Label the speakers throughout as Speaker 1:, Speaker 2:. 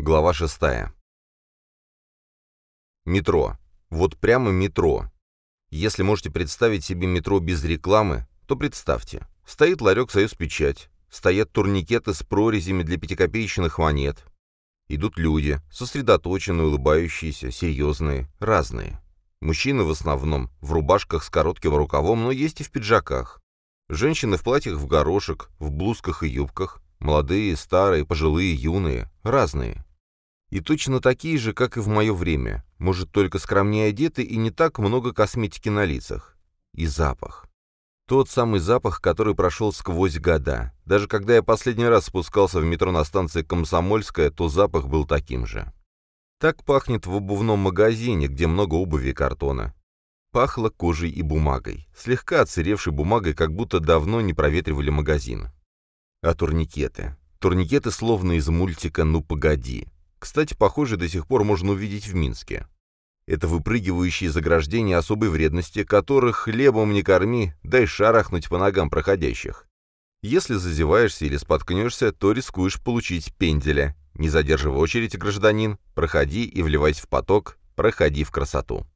Speaker 1: Глава 6. Метро. Вот прямо метро. Если можете представить себе метро без рекламы, то представьте. Стоит ларек «Союз Печать», стоят турникеты с прорезями для пятикопеечных монет. Идут люди, сосредоточенные, улыбающиеся, серьезные, разные. Мужчины в основном в рубашках с коротким рукавом, но есть и в пиджаках. Женщины в платьях в горошек, в блузках и юбках. Молодые, старые, пожилые, юные, разные. И точно такие же, как и в мое время, может, только скромнее одеты и не так много косметики на лицах. И запах. Тот самый запах, который прошел сквозь года. Даже когда я последний раз спускался в метро на станции Комсомольская, то запах был таким же. Так пахнет в обувном магазине, где много обуви и картона. Пахло кожей и бумагой, слегка отсыревшей бумагой, как будто давно не проветривали магазин. А турникеты? Турникеты словно из мультика «Ну погоди». Кстати, похоже, до сих пор можно увидеть в Минске. Это выпрыгивающие заграждения особой вредности, которых хлебом не корми, дай шарахнуть по ногам проходящих. Если зазеваешься или споткнешься, то рискуешь получить пенделя. Не задерживай очередь, гражданин, проходи и вливайся в поток, проходи в красоту.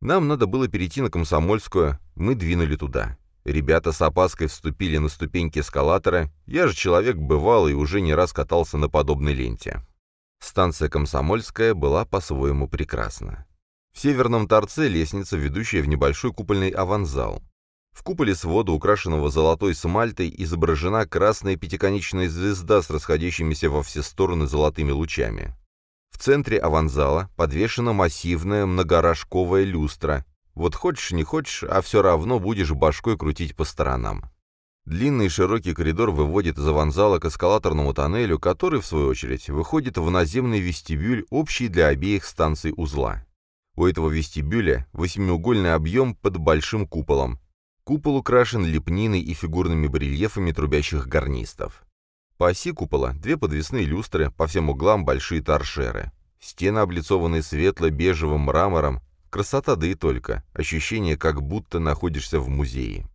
Speaker 1: Нам надо было перейти на Комсомольскую, мы двинули туда. Ребята с опаской вступили на ступеньки эскалатора, я же человек бывалый и уже не раз катался на подобной ленте. Станция Комсомольская была по-своему прекрасна. В северном торце лестница, ведущая в небольшой купольный аванзал. В куполе свода, украшенного золотой смальтой, изображена красная пятиконечная звезда с расходящимися во все стороны золотыми лучами. В центре аванзала подвешена массивная многорожковая люстра. Вот хочешь не хочешь, а все равно будешь башкой крутить по сторонам. Длинный широкий коридор выводит из аванзала к эскалаторному тоннелю, который, в свою очередь, выходит в наземный вестибюль, общий для обеих станций узла. У этого вестибюля восьмиугольный объем под большим куполом. Купол украшен лепниной и фигурными барельефами трубящих гарнистов. По оси купола две подвесные люстры, по всем углам большие торшеры. Стены облицованы светло-бежевым мрамором. Красота да и только. Ощущение, как будто находишься в музее.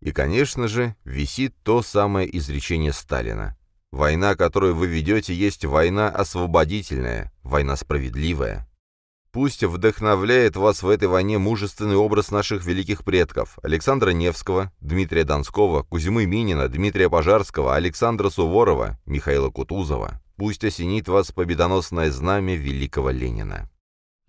Speaker 1: И, конечно же, висит то самое изречение Сталина. «Война, которую вы ведете, есть война освободительная, война справедливая». Пусть вдохновляет вас в этой войне мужественный образ наших великих предков Александра Невского, Дмитрия Донского, Кузьмы Минина, Дмитрия Пожарского, Александра Суворова, Михаила Кутузова. Пусть осенит вас победоносное знамя великого Ленина.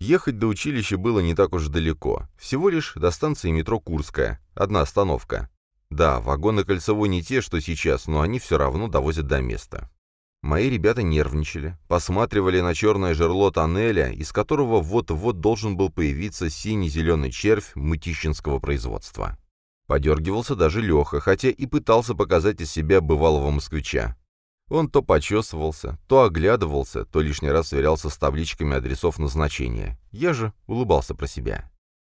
Speaker 1: Ехать до училища было не так уж далеко, всего лишь до станции метро Курская, одна остановка. Да, вагоны кольцевой не те, что сейчас, но они все равно довозят до места. Мои ребята нервничали, посматривали на черное жерло тоннеля, из которого вот-вот должен был появиться синий-зеленый червь мытищинского производства. Подергивался даже Леха, хотя и пытался показать из себя бывалого москвича. Он то почесывался, то оглядывался, то лишний раз сверялся с табличками адресов назначения. Я же улыбался про себя.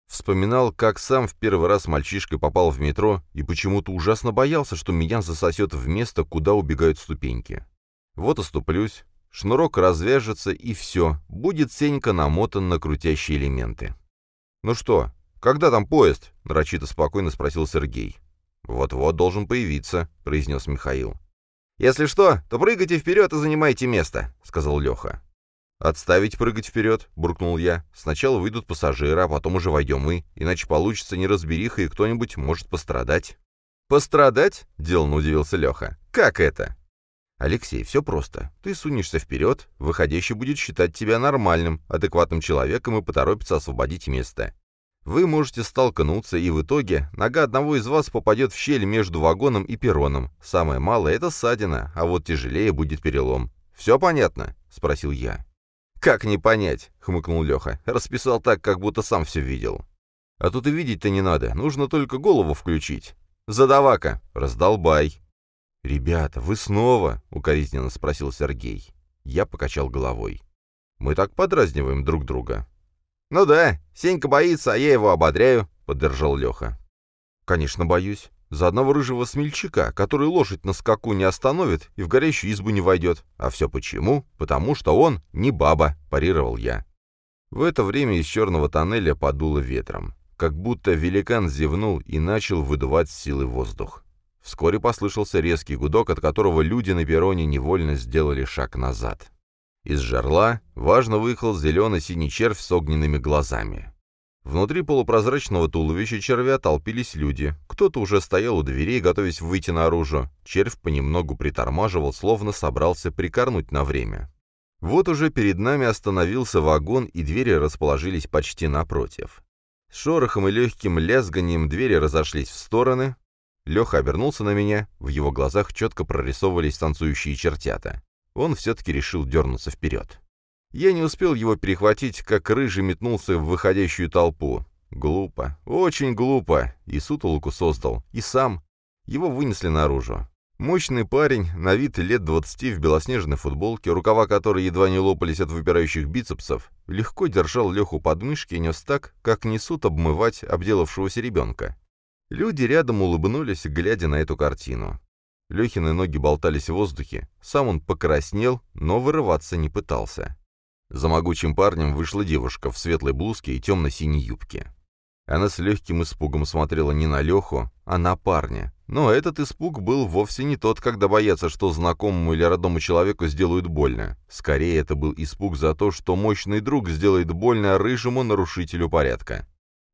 Speaker 1: Вспоминал, как сам в первый раз мальчишкой попал в метро и почему-то ужасно боялся, что меня засосет в место, куда убегают ступеньки. Вот оступлюсь, шнурок развяжется, и все, будет Сенька намотан на крутящие элементы. «Ну что, когда там поезд?» — нарочито спокойно спросил Сергей. «Вот-вот должен появиться», — произнес Михаил. «Если что, то прыгайте вперед и занимайте место», — сказал Леха. «Отставить прыгать вперед», — буркнул я. «Сначала выйдут пассажиры, а потом уже войдем мы, иначе получится неразбериха, и кто-нибудь может пострадать». «Пострадать?» — деланно удивился Леха. «Как это?» «Алексей, все просто. Ты сунешься вперед, выходящий будет считать тебя нормальным, адекватным человеком и поторопится освободить место. Вы можете столкнуться, и в итоге нога одного из вас попадет в щель между вагоном и перроном. Самое малое — это ссадина, а вот тяжелее будет перелом. Все понятно?» — спросил я. «Как не понять?» — хмыкнул Леха. «Расписал так, как будто сам все видел». «А тут и видеть-то не надо, нужно только голову включить». «Задавака!» «Раздолбай!» «Ребята, вы снова?» — укоризненно спросил Сергей. Я покачал головой. «Мы так подразниваем друг друга». «Ну да, Сенька боится, а я его ободряю», — поддержал Леха. «Конечно, боюсь. За одного рыжего смельчака, который лошадь на скаку не остановит и в горящую избу не войдет. А все почему? Потому что он не баба, парировал я. В это время из черного тоннеля подуло ветром. Как будто великан зевнул и начал выдувать силы воздух. Вскоре послышался резкий гудок, от которого люди на перроне невольно сделали шаг назад. Из жерла важно выехал зелено-синий червь с огненными глазами. Внутри полупрозрачного туловища червя толпились люди. Кто-то уже стоял у дверей, готовясь выйти наружу. Червь понемногу притормаживал, словно собрался прикорнуть на время. Вот уже перед нами остановился вагон, и двери расположились почти напротив. С шорохом и легким лязганием двери разошлись в стороны. Леха обернулся на меня, в его глазах четко прорисовывались танцующие чертята. Он все-таки решил дернуться вперед. Я не успел его перехватить, как рыжий метнулся в выходящую толпу. Глупо, очень глупо. И сутолоку создал, и сам. Его вынесли наружу. Мощный парень, на вид лет двадцати в белоснежной футболке, рукава которой едва не лопались от выпирающих бицепсов, легко держал Леху под мышки и нес так, как несут обмывать обделавшегося ребенка. Люди рядом улыбнулись, глядя на эту картину. Лехины ноги болтались в воздухе, сам он покраснел, но вырываться не пытался. За могучим парнем вышла девушка в светлой блузке и темно-синей юбке. Она с легким испугом смотрела не на Леху, а на парня. Но этот испуг был вовсе не тот, когда боятся, что знакомому или родному человеку сделают больно. Скорее, это был испуг за то, что мощный друг сделает больно рыжему нарушителю порядка.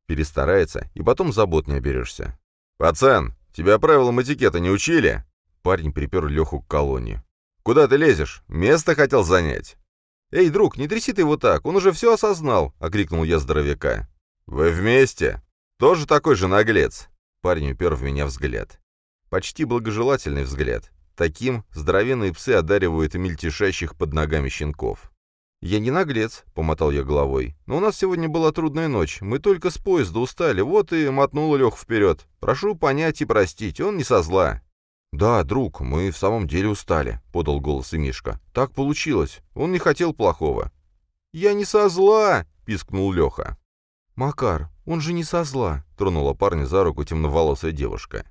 Speaker 1: Перестарается, и потом забот не оберешься. «Пацан, тебя правилам этикета не учили?» Парень припер Леху к колонне. «Куда ты лезешь? Место хотел занять?» «Эй, друг, не тряси ты его так, он уже все осознал!» — окрикнул я здоровяка. «Вы вместе? Тоже такой же наглец?» Парень упер в меня взгляд. Почти благожелательный взгляд. Таким здоровенные псы одаривают мельтешащих под ногами щенков. «Я не наглец», — помотал я головой. «Но у нас сегодня была трудная ночь. Мы только с поезда устали, вот и мотнул Лех вперед. Прошу понять и простить, он не со зла». «Да, друг, мы в самом деле устали», — подал голос и Мишка. «Так получилось. Он не хотел плохого». «Я не со зла!» — пискнул Леха. «Макар, он же не со зла!» — тронула парня за руку темноволосая девушка.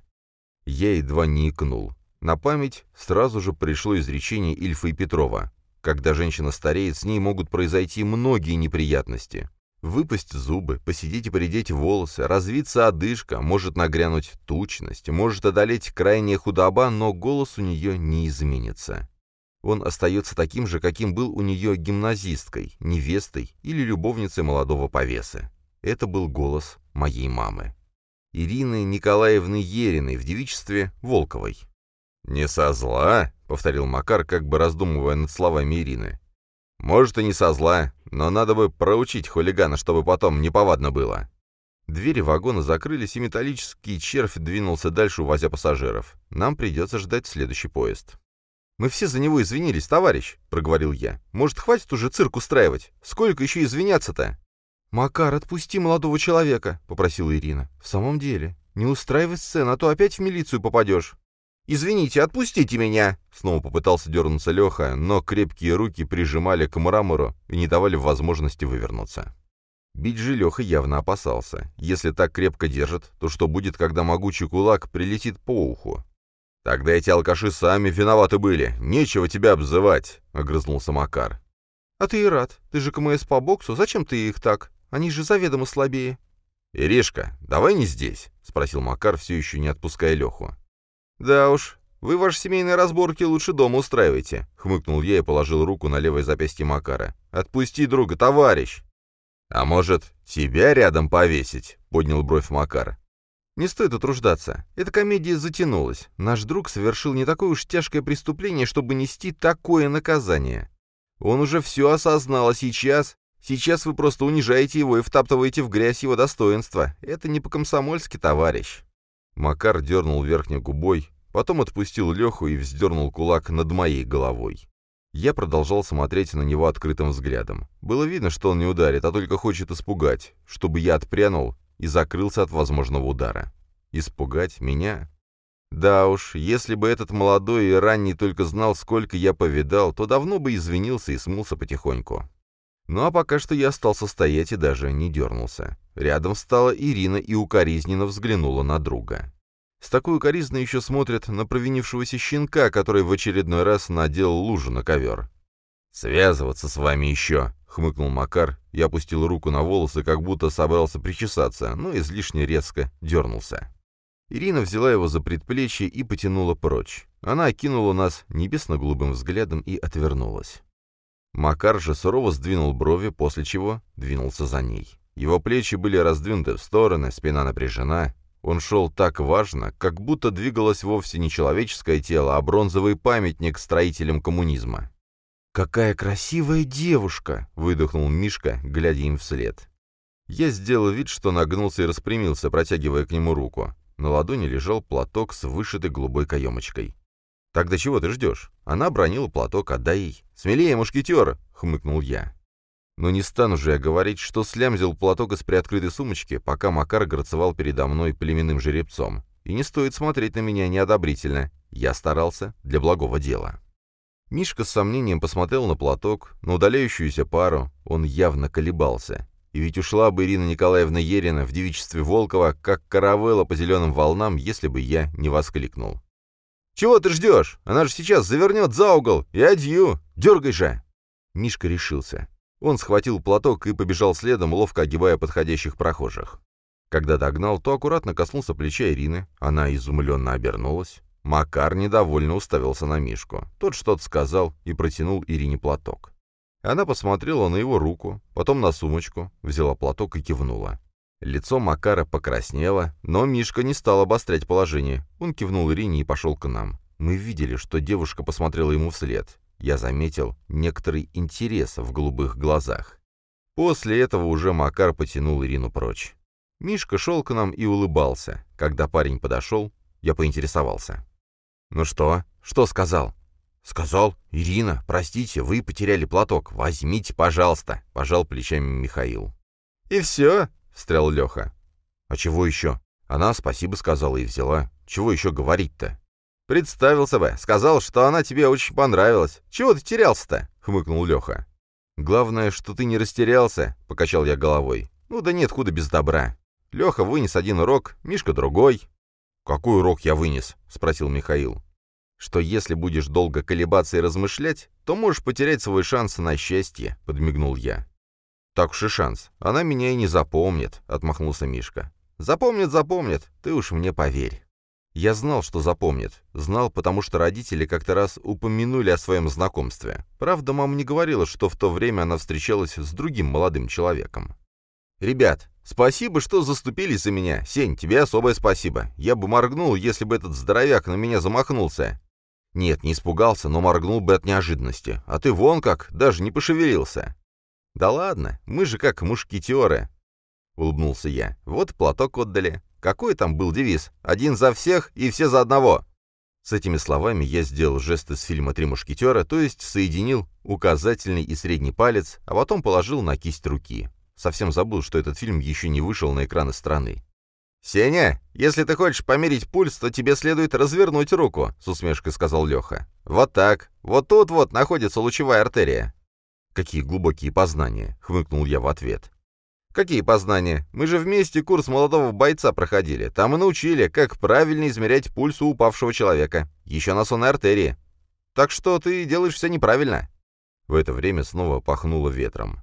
Speaker 1: Я едва не икнул. На память сразу же пришло изречение Ильфа и Петрова. Когда женщина стареет, с ней могут произойти многие неприятности. Выпасть зубы, посидеть и поредеть волосы, развиться одышка, может нагрянуть тучность, может одолеть крайняя худоба, но голос у нее не изменится. Он остается таким же, каким был у нее гимназисткой, невестой или любовницей молодого повесы. Это был голос моей мамы. Ирины Николаевны Ериной в девичестве Волковой. «Не со зла», — повторил Макар, как бы раздумывая над словами Ирины. «Может, и не со зла, но надо бы проучить хулигана, чтобы потом неповадно было». Двери вагона закрылись, и металлический червь двинулся дальше, увозя пассажиров. Нам придется ждать следующий поезд. «Мы все за него извинились, товарищ», — проговорил я. «Может, хватит уже цирк устраивать? Сколько еще извиняться-то?» «Макар, отпусти молодого человека», — попросила Ирина. «В самом деле, не устраивай сцен, а то опять в милицию попадешь». «Извините, отпустите меня!» Снова попытался дернуться Леха, но крепкие руки прижимали к мрамору и не давали возможности вывернуться. Бить же Леха явно опасался. Если так крепко держит, то что будет, когда могучий кулак прилетит по уху? «Тогда эти алкаши сами виноваты были. Нечего тебя обзывать», — огрызнулся Макар. «А ты и рад. Ты же КМС по боксу. Зачем ты их так? Они же заведомо слабее». «Иришка, давай не здесь», — спросил Макар, все еще не отпуская Леху.
Speaker 2: «Да уж, вы ваши семейные разборки лучше дома устраивайте», — хмыкнул я и положил руку на левое запястье Макара. «Отпусти друга, товарищ!»
Speaker 1: «А может, тебя рядом повесить?» — поднял бровь Макар.
Speaker 2: «Не стоит утруждаться. Эта комедия затянулась. Наш друг совершил не такое уж тяжкое преступление, чтобы нести такое наказание. Он уже все осознал, а сейчас... Сейчас вы просто унижаете его и втаптываете в грязь его достоинства. Это не по-комсомольски, товарищ».
Speaker 1: Макар дернул верхней губой, потом отпустил Леху и вздернул кулак над моей головой. Я продолжал смотреть на него открытым взглядом. Было видно, что он не ударит, а только хочет испугать, чтобы я отпрянул и закрылся от возможного удара. Испугать меня? Да уж, если бы этот молодой и ранний только знал, сколько я повидал, то давно бы извинился и смылся потихоньку. Ну а пока что я остался стоять и даже не дернулся. Рядом встала Ирина и укоризненно взглянула на друга. С такой укоризной еще смотрят на провинившегося щенка, который в очередной раз надел лужу на ковер. «Связываться с вами еще!» — хмыкнул Макар и опустил руку на волосы, как будто собрался причесаться, но излишне резко дернулся. Ирина взяла его за предплечье и потянула прочь. Она окинула нас небесно-голубым взглядом и отвернулась. Макар же сурово сдвинул брови, после чего двинулся за ней. Его плечи были раздвинуты в стороны, спина напряжена. Он шел так важно, как будто двигалось вовсе не человеческое тело, а бронзовый памятник строителям коммунизма. «Какая красивая девушка!» — выдохнул Мишка, глядя им вслед. Я сделал вид, что нагнулся и распрямился, протягивая к нему руку. На ладони лежал платок с вышитой голубой каемочкой. «Тогда чего ты ждешь?» Она бронила платок, отдай ей. «Смелее, мушкетер!» — хмыкнул я. Но не стану же я говорить, что слямзил платок из приоткрытой сумочки, пока Макар горцевал передо мной племенным жеребцом. И не стоит смотреть на меня неодобрительно. Я старался для благого дела. Мишка с сомнением посмотрел на платок, на удаляющуюся пару. Он явно колебался. И ведь ушла бы Ирина Николаевна Ерина в девичестве Волкова, как каравелла по зеленым волнам, если бы я не воскликнул. «Чего ты ждешь? Она же сейчас завернет за угол, и адью! Дергай же!» Мишка решился. Он схватил платок и побежал следом, ловко огибая подходящих прохожих. Когда догнал, то аккуратно коснулся плеча Ирины. Она изумленно обернулась. Макар недовольно уставился на Мишку. Тот что-то сказал и протянул Ирине платок. Она посмотрела на его руку, потом на сумочку, взяла платок и кивнула. Лицо Макара покраснело, но Мишка не стал обострять положение. Он кивнул Ирине и пошел к нам. Мы видели, что девушка посмотрела ему вслед. Я заметил некоторый интерес в голубых глазах. После этого уже Макар потянул Ирину прочь. Мишка шел к нам и улыбался. Когда парень подошел, я поинтересовался. «Ну что? Что сказал?» «Сказал, Ирина, простите, вы потеряли платок. Возьмите, пожалуйста», — пожал плечами Михаил. «И все?» — встрял Леха. «А чего еще?» Она спасибо сказала и взяла. Чего еще говорить-то? «Представился бы. Сказал, что она тебе очень понравилась. Чего ты терялся-то?» — хмыкнул Леха. «Главное, что ты не растерялся», — покачал я головой. «Ну да нет худа без добра. Леха вынес один урок, Мишка другой». «Какой урок я вынес?» — спросил Михаил. «Что если будешь долго колебаться и размышлять, то можешь потерять свой шанс на счастье», — подмигнул я. «Так уж и шанс. Она меня и не запомнит», — отмахнулся Мишка. «Запомнит, запомнит. Ты уж мне поверь». Я знал, что запомнит. Знал, потому что родители как-то раз упомянули о своем знакомстве. Правда, мама не говорила, что в то время она встречалась с другим молодым человеком. «Ребят, спасибо, что заступились за меня. Сень, тебе особое спасибо. Я бы моргнул, если бы этот здоровяк на меня замахнулся. Нет, не испугался, но моргнул бы от неожиданности. А ты вон как, даже не пошевелился». «Да ладно, мы же как мушкетеры», — улыбнулся я. «Вот платок отдали. Какой там был девиз? Один за всех и все за одного. С этими словами я сделал жест из фильма «Три мушкетера», то есть соединил указательный и средний палец, а потом положил на кисть руки. Совсем забыл, что этот фильм еще не вышел на экраны страны. «Сеня, если ты хочешь померить пульс, то тебе следует развернуть руку», — с усмешкой сказал Леха. «Вот так. Вот тут вот находится лучевая артерия». «Какие глубокие познания», — хмыкнул я в ответ. «Какие познания? Мы же вместе курс молодого бойца проходили. Там и научили, как правильно измерять пульс у упавшего человека. Еще на сонной артерии. Так что ты делаешь все неправильно». В это время снова пахнуло ветром.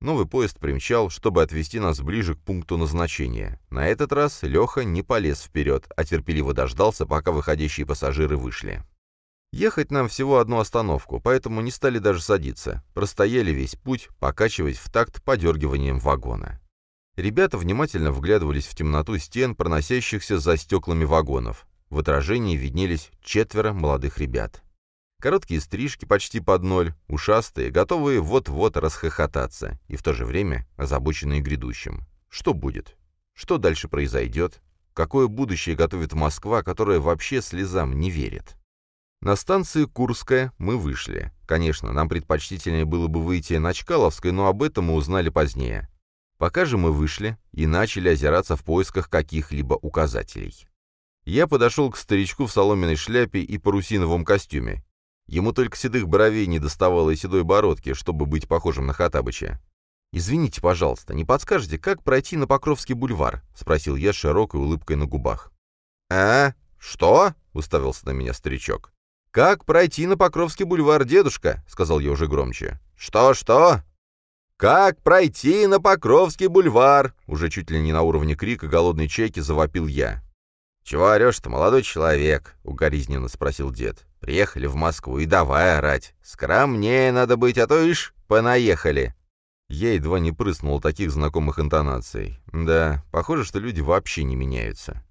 Speaker 1: Новый поезд примчал, чтобы отвезти нас ближе к пункту назначения. На этот раз Леха не полез вперед, а терпеливо дождался, пока выходящие пассажиры вышли. Ехать нам всего одну остановку, поэтому не стали даже садиться. Простояли весь путь, покачиваясь в такт подергиванием вагона. Ребята внимательно вглядывались в темноту стен, проносящихся за стеклами вагонов. В отражении виднелись четверо молодых ребят. Короткие стрижки почти под ноль, ушастые, готовые вот-вот расхохотаться, и в то же время озабоченные грядущим. Что будет? Что дальше произойдет? Какое будущее готовит Москва, которая вообще слезам не верит? На станции Курская мы вышли. Конечно, нам предпочтительнее было бы выйти на Чкаловской, но об этом мы узнали позднее. Пока же мы вышли и начали озираться в поисках каких-либо указателей. Я подошел к старичку в соломенной шляпе и парусиновом костюме. Ему только седых бровей не доставало и седой бородки, чтобы быть похожим на Хатабыча. «Извините, пожалуйста, не подскажете, как пройти на Покровский бульвар?» — спросил я с широкой улыбкой на губах. «А? Что?» — уставился на меня старичок. «Как пройти на Покровский бульвар, дедушка?» — сказал я уже громче. «Что-что?» «Как пройти на Покровский бульвар?» Уже чуть ли не на уровне крика голодной чайки завопил я. «Чего орешь-то, молодой человек?» — угоризненно спросил дед. Приехали в Москву и давай орать. Скромнее надо быть, а то ишь, понаехали. Я едва не прыснул таких знакомых интонаций. Да, похоже, что люди вообще не меняются.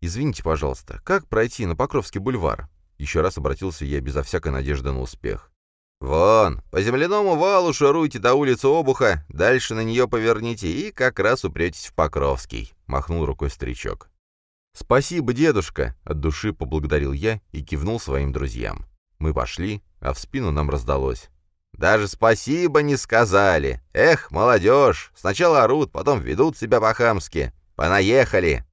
Speaker 1: «Извините, пожалуйста, как пройти на Покровский бульвар?» Еще раз обратился я безо всякой надежды на успех. «Вон, по земляному валу шаруйте до улицы Обуха, дальше на нее поверните и как раз упретесь в Покровский», — махнул рукой старичок. «Спасибо, дедушка!» — от души поблагодарил я и кивнул своим друзьям. Мы пошли, а в спину нам раздалось. «Даже спасибо не сказали! Эх, молодежь! Сначала орут, потом ведут себя по-хамски. Понаехали!»